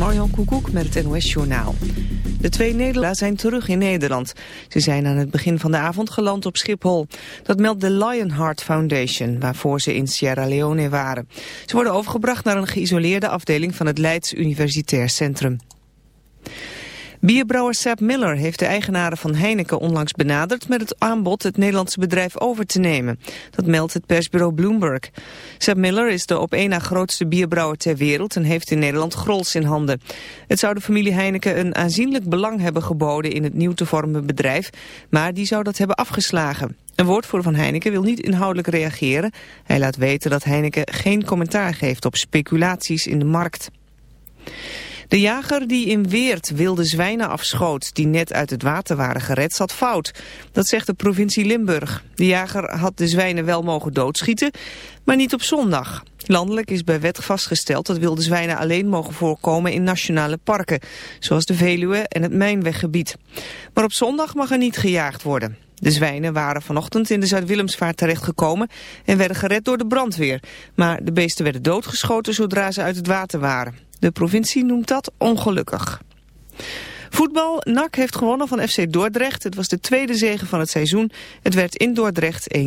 Marjan Koekoek met het NOS-journaal. De twee Nederlanders zijn terug in Nederland. Ze zijn aan het begin van de avond geland op Schiphol. Dat meldt de Lionheart Foundation, waarvoor ze in Sierra Leone waren. Ze worden overgebracht naar een geïsoleerde afdeling van het Leids Universitair Centrum. Bierbrouwer Sepp Miller heeft de eigenaren van Heineken onlangs benaderd met het aanbod het Nederlandse bedrijf over te nemen. Dat meldt het persbureau Bloomberg. Sepp Miller is de op één na grootste bierbrouwer ter wereld en heeft in Nederland Grols in handen. Het zou de familie Heineken een aanzienlijk belang hebben geboden in het nieuw te vormen bedrijf, maar die zou dat hebben afgeslagen. Een woordvoerder van Heineken wil niet inhoudelijk reageren. Hij laat weten dat Heineken geen commentaar geeft op speculaties in de markt. De jager die in Weert wilde zwijnen afschoot die net uit het water waren gered zat fout. Dat zegt de provincie Limburg. De jager had de zwijnen wel mogen doodschieten, maar niet op zondag. Landelijk is bij wet vastgesteld dat wilde zwijnen alleen mogen voorkomen in nationale parken, zoals de Veluwe en het Mijnweggebied. Maar op zondag mag er niet gejaagd worden. De zwijnen waren vanochtend in de Zuid-Willemsvaart terechtgekomen en werden gered door de brandweer. Maar de beesten werden doodgeschoten zodra ze uit het water waren. De provincie noemt dat ongelukkig. Voetbal, NAC heeft gewonnen van FC Dordrecht. Het was de tweede zege van het seizoen. Het werd in Dordrecht 1-0.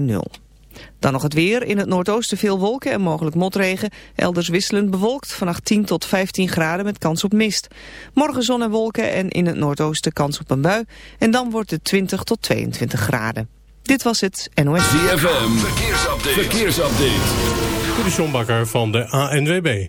Dan nog het weer. In het noordoosten veel wolken en mogelijk motregen. Elders wisselend bewolkt. Vannacht 10 tot 15 graden met kans op mist. Morgen zon en wolken en in het noordoosten kans op een bui. En dan wordt het 20 tot 22 graden. Dit was het NOS. ZFM. Verkeersupdate. Verkeersupdate. De van de ANWB.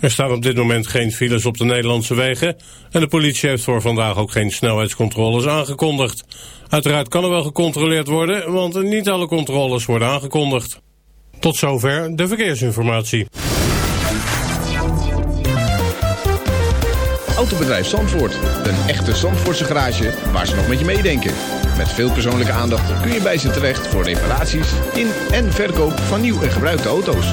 Er staan op dit moment geen files op de Nederlandse wegen en de politie heeft voor vandaag ook geen snelheidscontroles aangekondigd. Uiteraard kan er wel gecontroleerd worden, want niet alle controles worden aangekondigd. Tot zover de verkeersinformatie. Autobedrijf Zandvoort, een echte Zandvoortse garage waar ze nog met je meedenken. Met veel persoonlijke aandacht kun je bij ze terecht voor reparaties in en verkoop van nieuw en gebruikte auto's.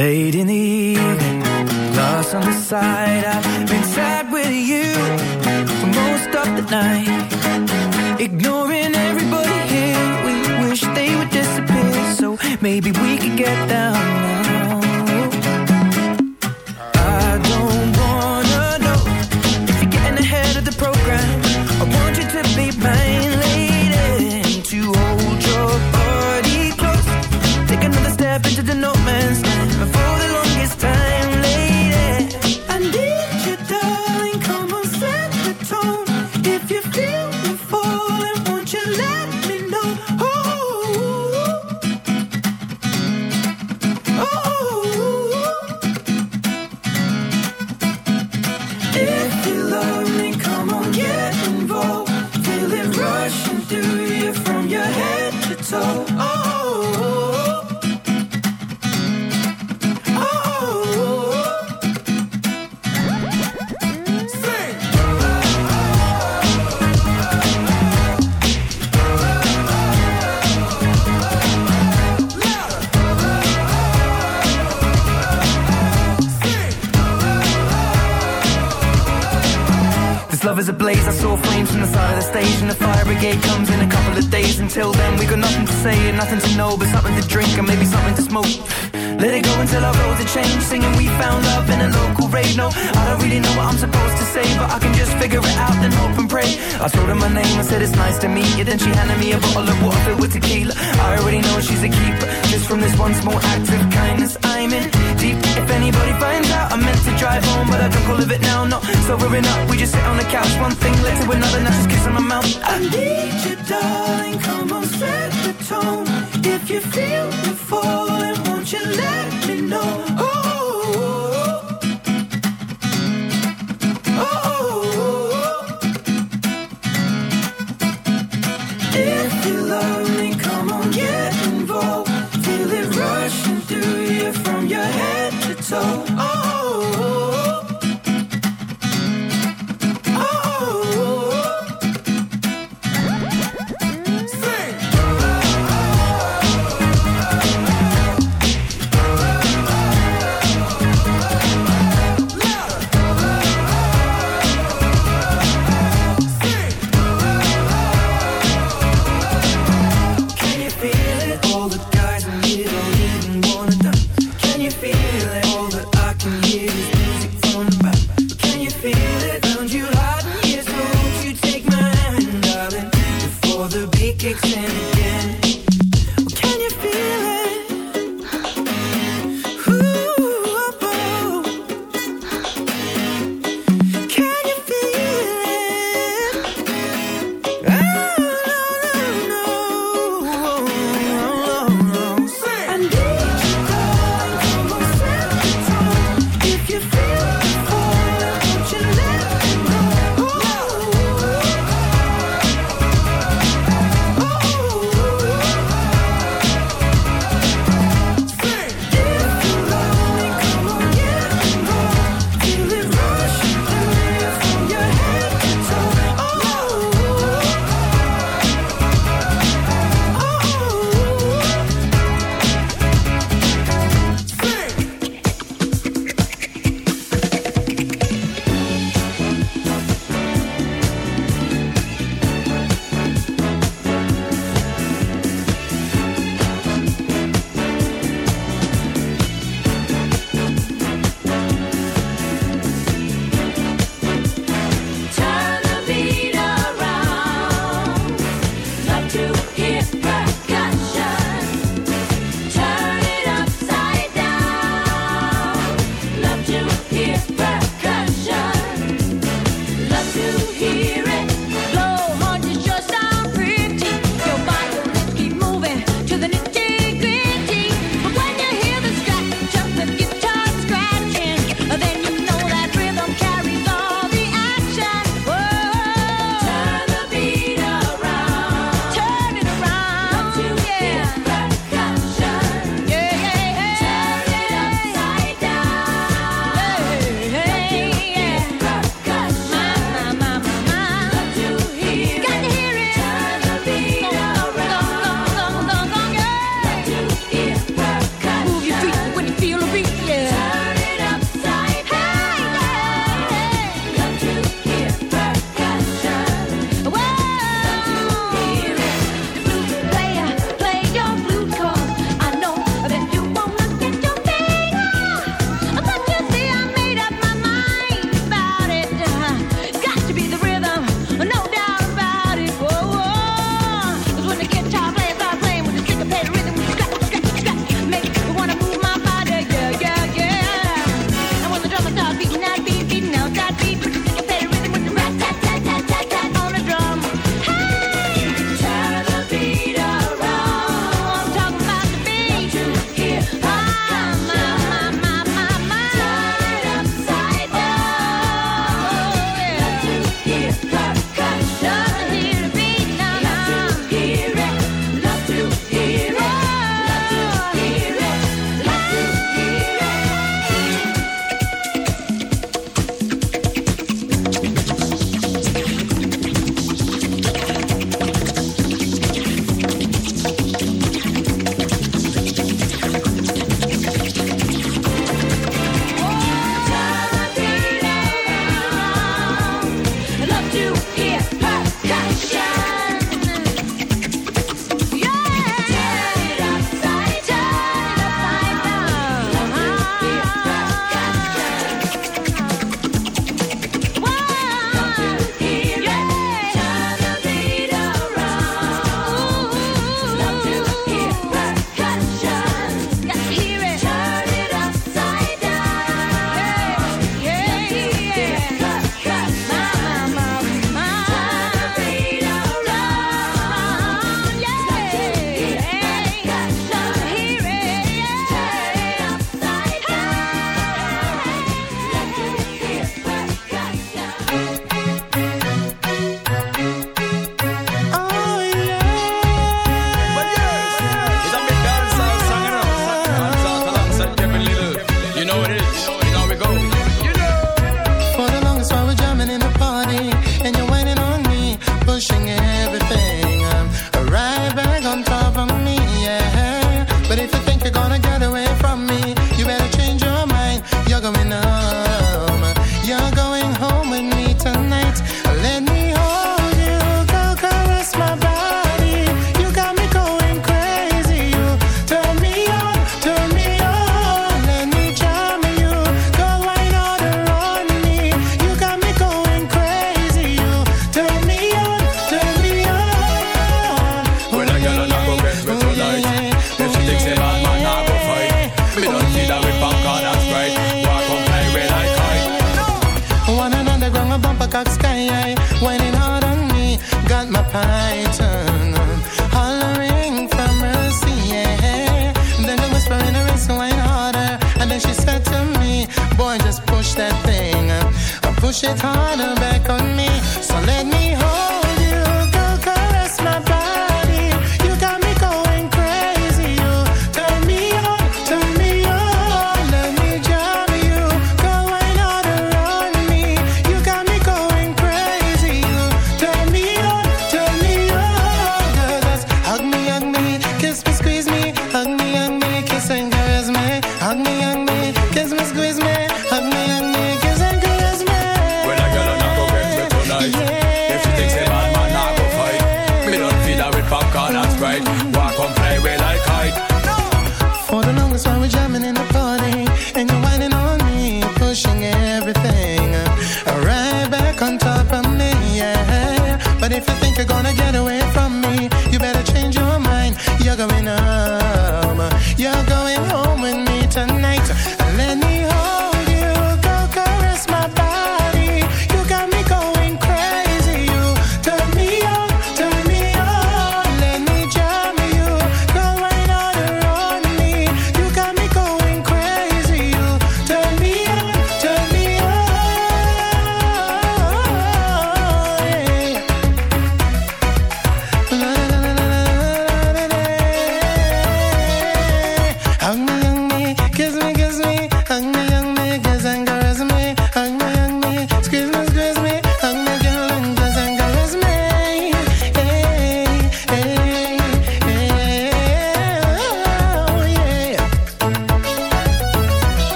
Late in the so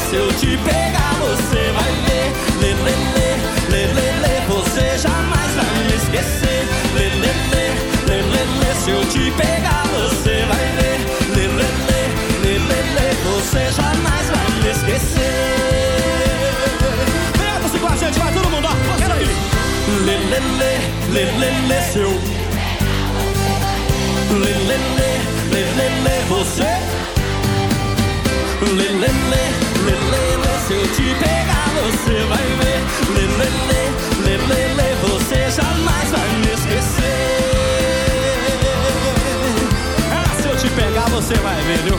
se eu te pegar, você vai ver. Lê, lê, lê, lê, lê, você jamais vai me esquecer. Lê, lê, lê, lê, lê, se eu te pegar, você vai ver. Lê, lê, lê, lê, lê, você jamais vai me esquecer. Vem, você com a gente, vai todo mundo, ó, quero aí. Lê, lê, lê, lê, lê, lê, seu. Lê, lê, lê, lê, lê, lê, você. Lê, lê, lê. Se eu te pegar, você vai ver. Lê, lê, lê, lê, lê, lê. Você jamais vai me esquecer. Ah, se eu te pegar, você vai ver, viu?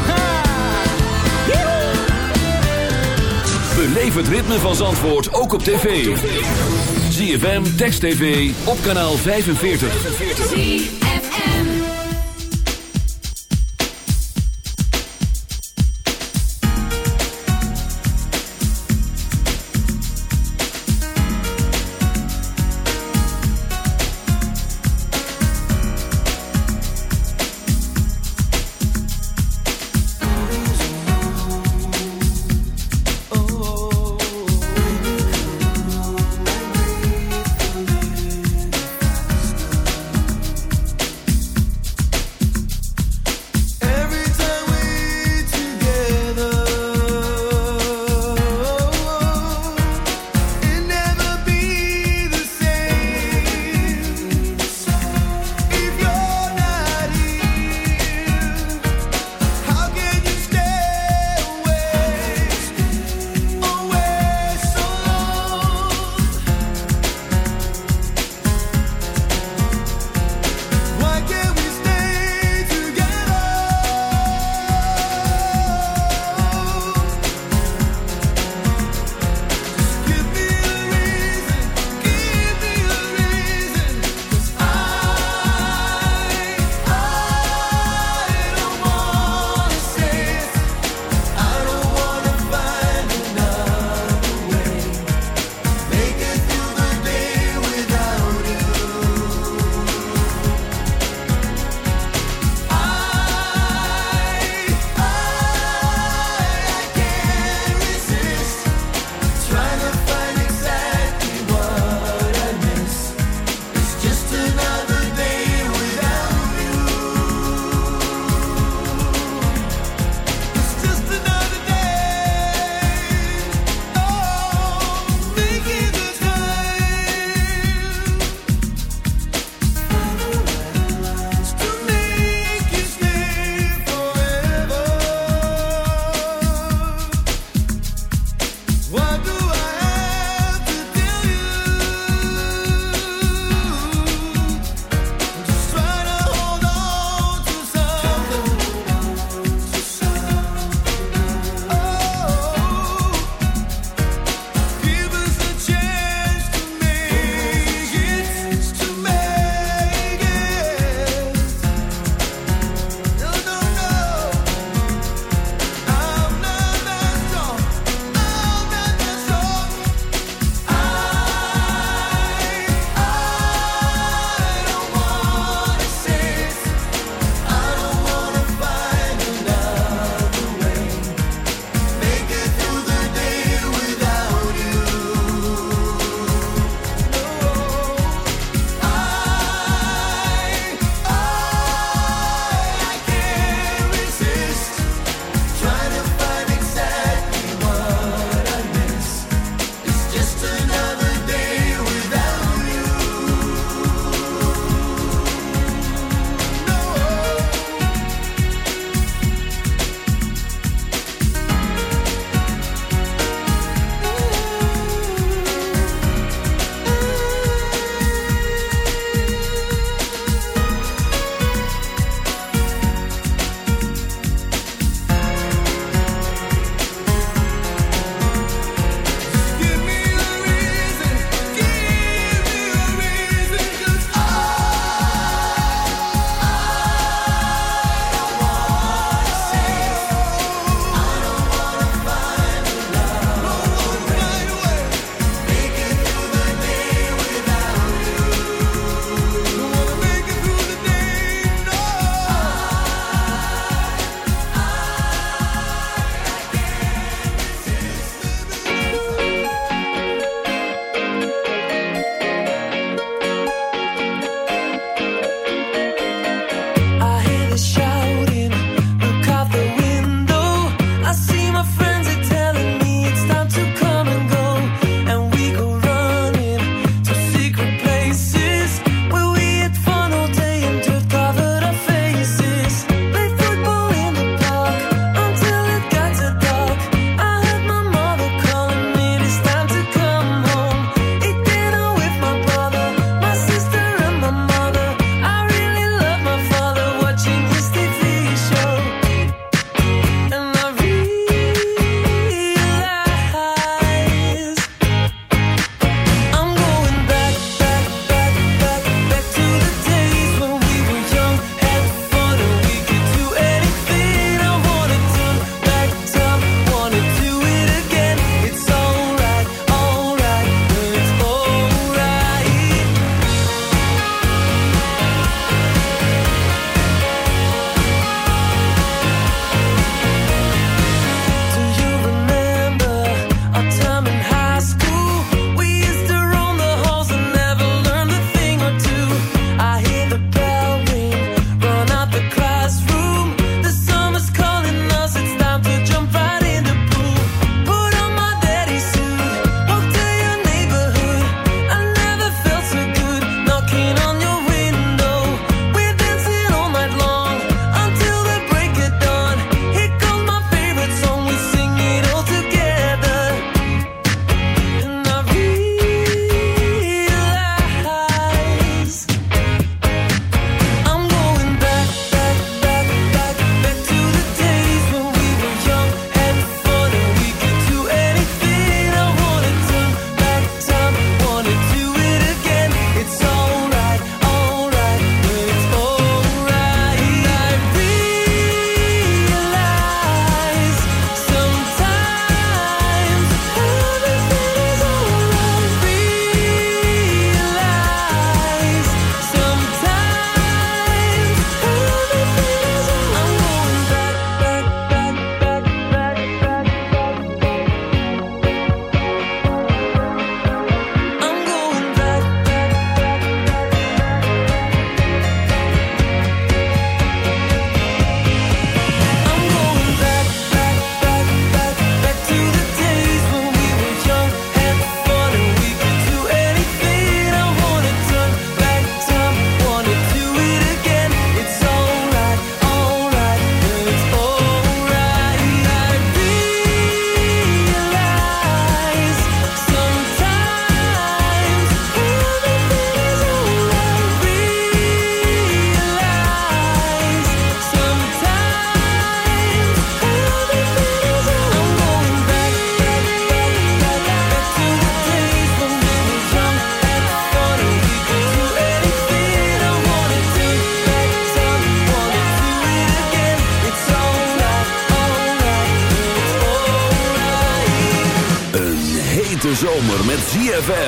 Beleef het ritme van Zandvoort ook op tv. ZFM, Text TV, op kanaal 45.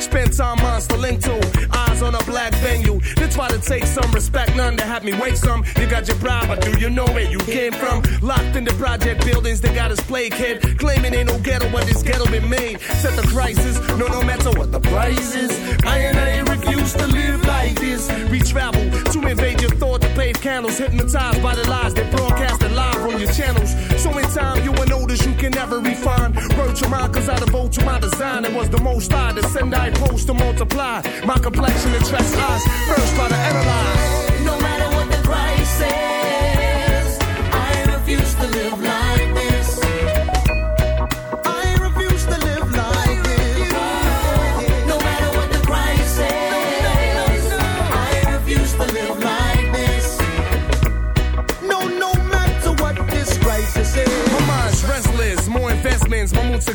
Spent time on link to eyes on a black venue. They try to take some respect, none to have me wake some. You got your bribe, but do you know where you came from? Locked in the project buildings, they got us play kid. Claiming ain't no ghetto, but this ghetto been made. Set the crisis, no, no matter what the price is. I and I refuse to live like this. We travel to invade your thought to pave candles, hypnotized by the lies they Word to cause I devote to my design. It was the most I to send, I post to multiply. My complexion attracts eyes, first try to analyze.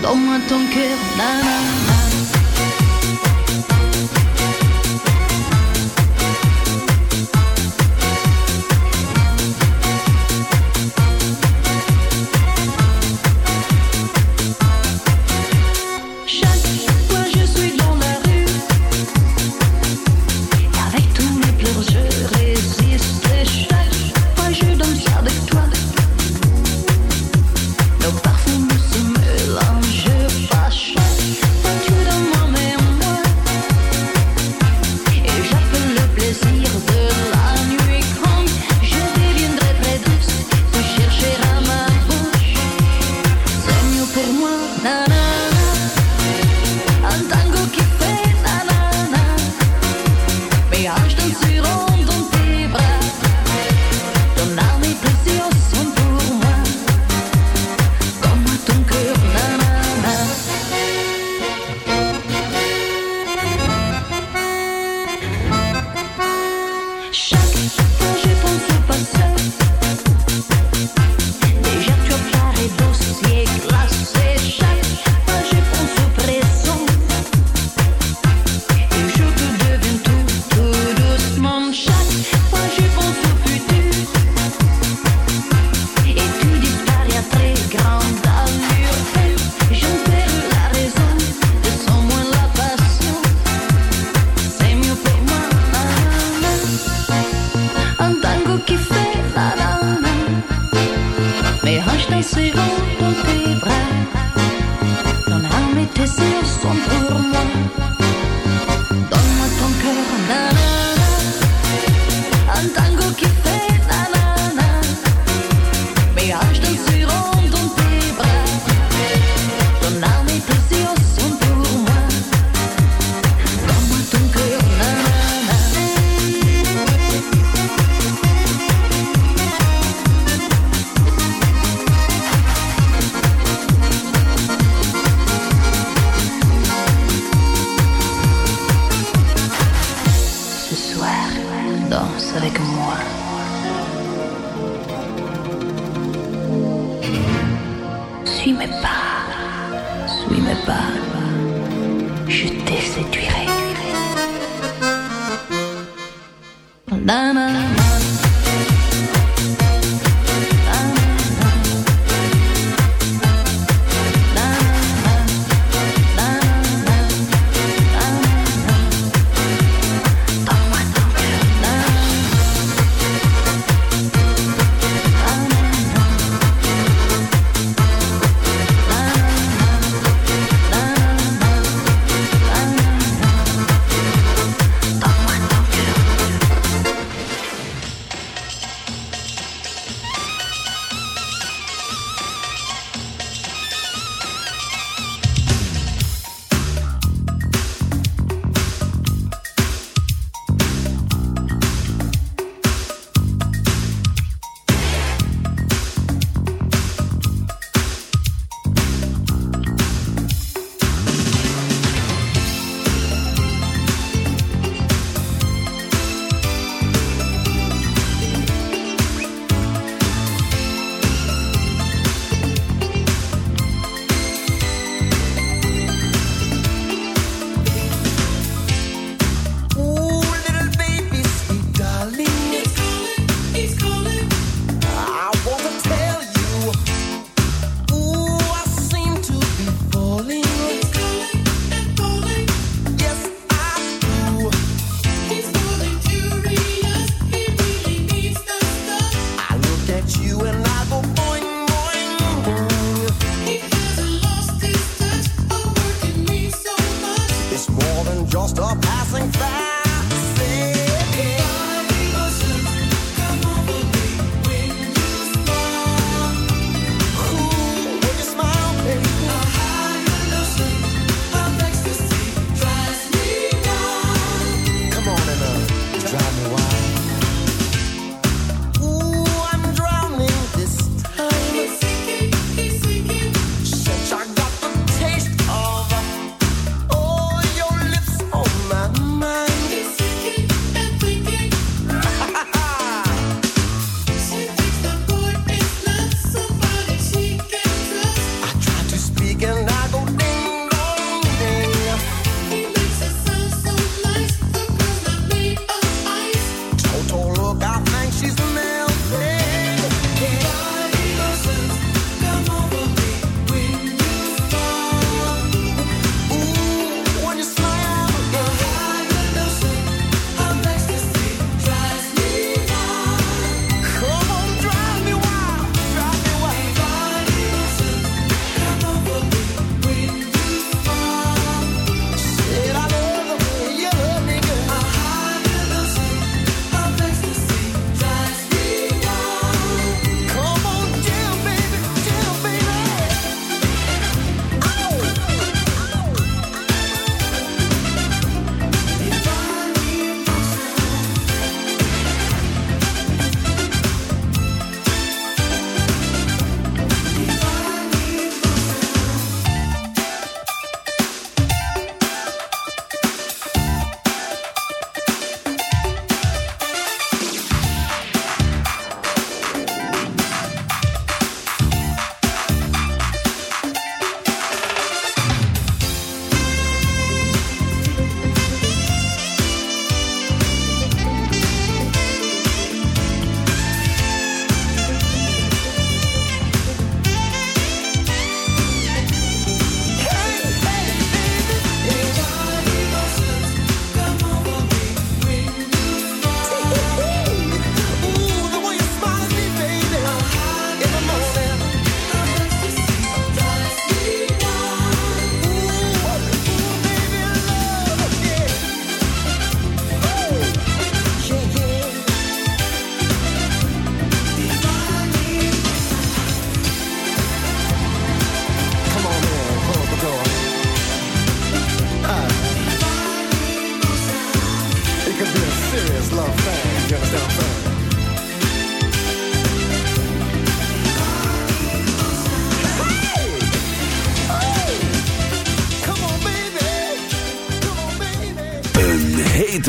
Donne-moi ton.